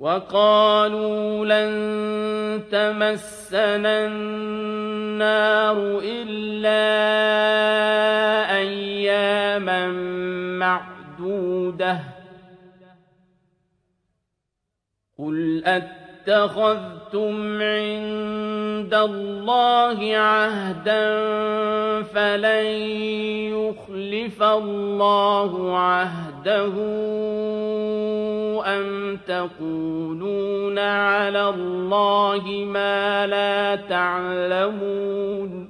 وَقَالُوا لَن تَمَسَّنَا النَّارُ إِلَّا أَيَّامًا مَّعْدُودَةً ۚ. قُلْ أَتَّخَذْتُمْ عِندَ اللَّهِ عَهْدًا فَلَن يُخْلِفَ اللَّهُ عَهْدَهُ. أَمْ تَقُولُونَ عَلَى اللَّهِ مَا لَا تَعْلَمُونَ